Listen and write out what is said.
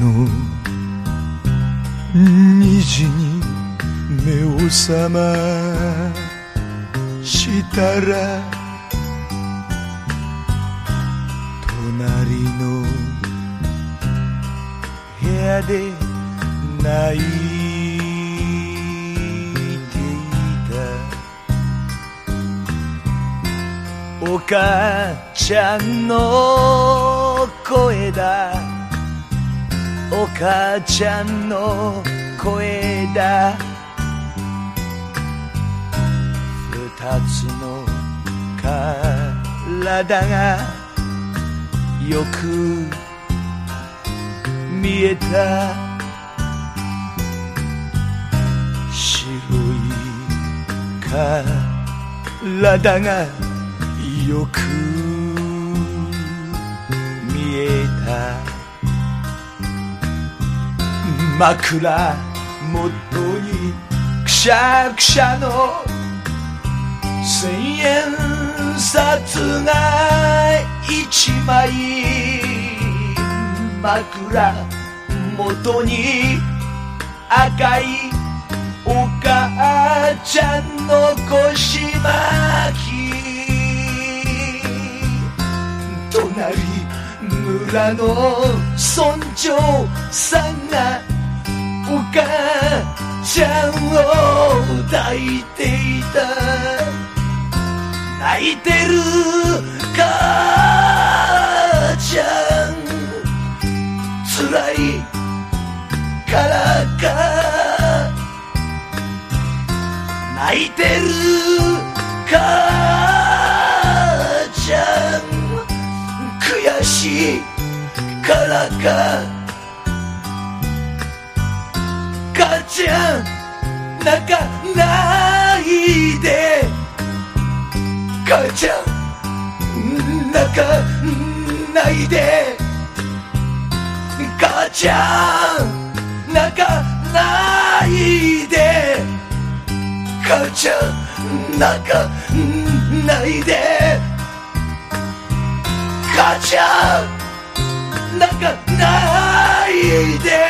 の虹に目を覚ましたら隣の部屋で泣いていた。お母ちゃんの声だ。お母ちゃんの声だ。二つの体がよく見えた。白い体がよく見えた。枕元にくしゃくしゃの千円札が一枚枕元に赤いお母ちゃんの腰巻き隣村の村長さんが抱いていた。泣いてる母ちゃん。辛いからか。泣いてる母ちゃん。悔しいからか。母ちゃん。泣かないで。母ちゃん泣かないで。母ちゃん泣かないで。母ちゃん泣かないで。母ちゃん泣かないで。